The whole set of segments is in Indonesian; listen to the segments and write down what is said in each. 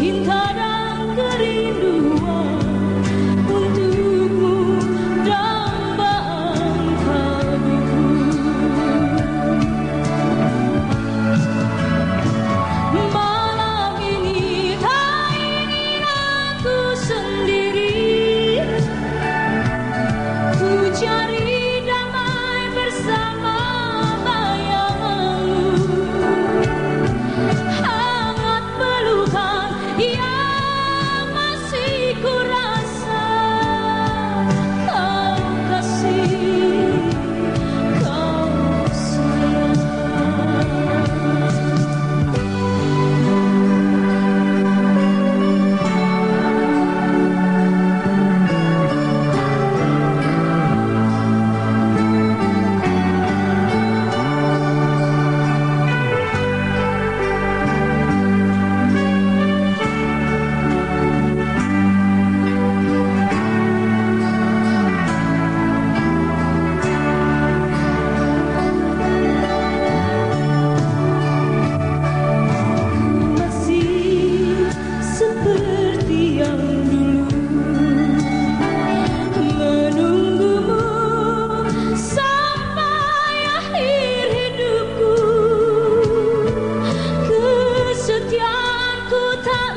cinta dan kerinduan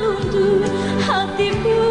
untuk hatiku